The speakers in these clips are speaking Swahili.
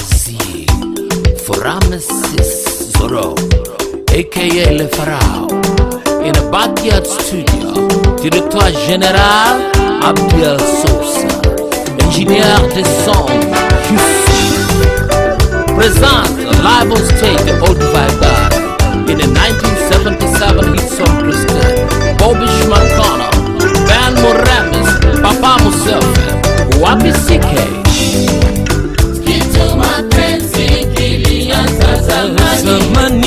Brazil for Ramesses Zoro, aka Le Pharaoh, in a backyard studio. Directeur général Abdel Sousa, ingénieur de son Houston. Present live on stage the old vibe in a 1977 hit song Christian, Bobby Schmackana, Van Moramis, Papa Musafi, Wapi CK.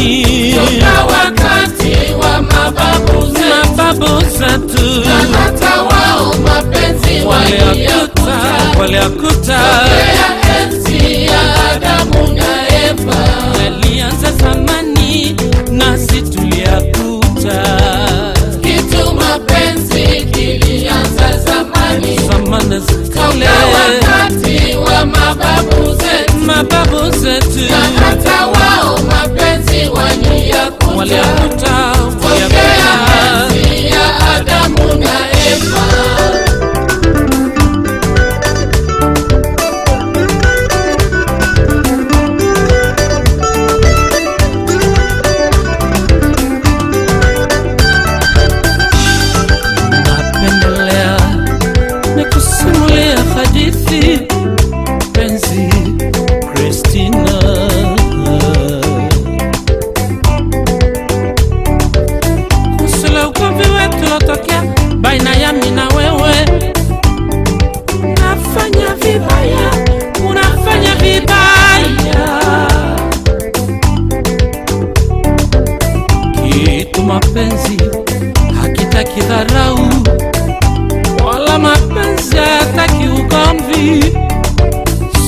Toka wakati wa mababu zetu, mababu zetu. Na hata wao mapenzi waliakuta mapenzi ataki ukomvi.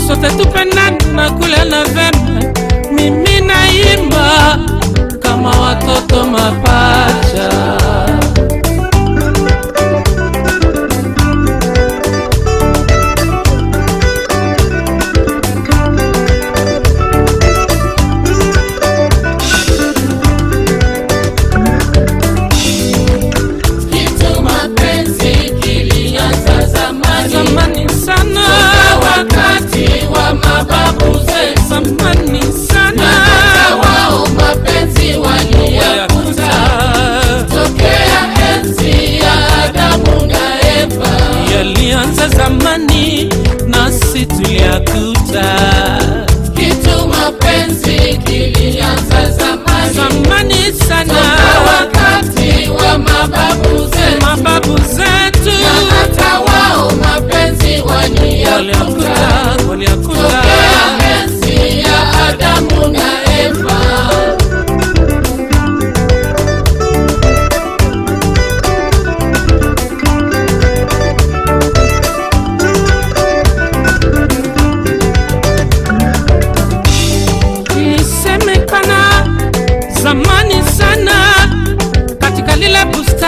Sote tupenani na kule na vema mimi naimba kama watoto mapati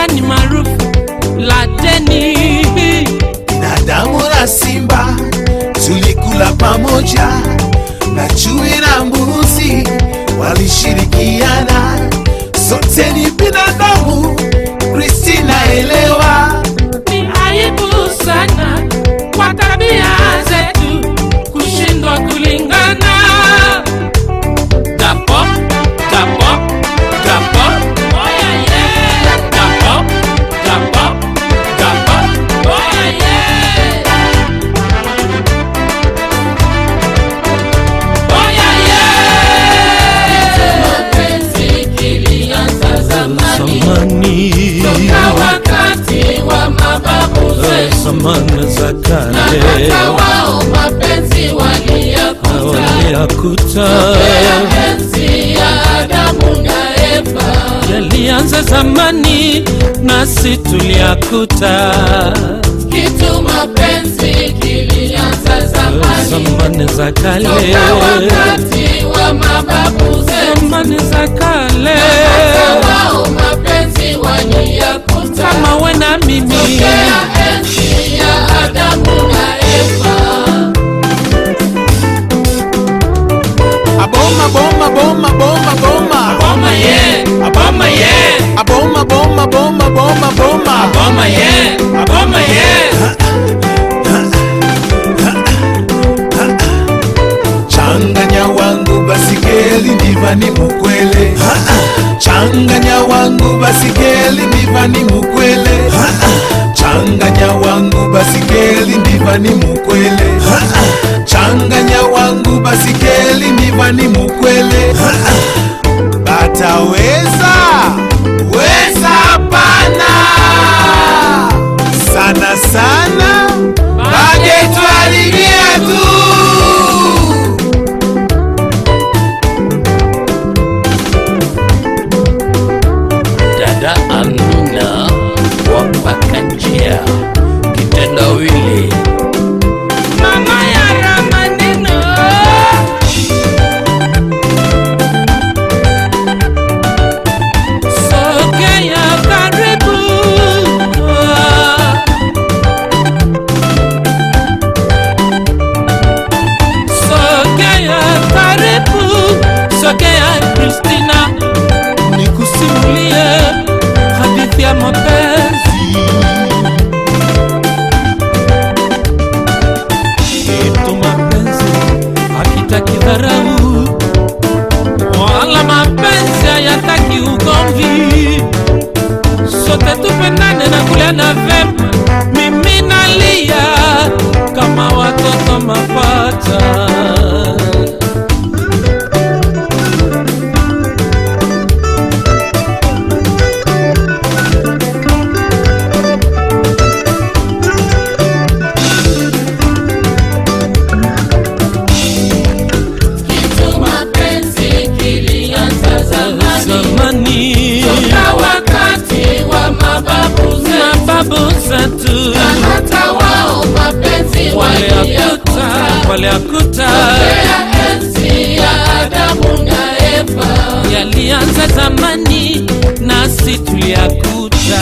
lile bustani maarufu la deni binadamu na simba tulikula pamoja. Na chui na mbuzi walishirikiana. Sote ni zamani za na kale. Hata wao mapenzi waliyakuta ya Adamu na Eva. yalianza zamani nasi tuliyakuta. Kitu mapenzi kilianza zamani, zamani za kale. Wakati wa mababu zetu, zamani za kale. Hata wao mapenzi waliyakuta. Kama we na mimi bomba bomba bomba bomba bomba ye. Bomba ye. Bomba bomba bomba bomba bomba bomba ye. Bomba ye. Changanya wangu basikeli ndiva ni mukwele. Changanya wangu basikeli ndiva ni mukwele. Changanya wangu basikeli ndiva ni mukwele. Changanya wangu basi kwani mukwele? Batawe kuta ya Adamu na Eva. Yalianza zamani, nasi tuliakuta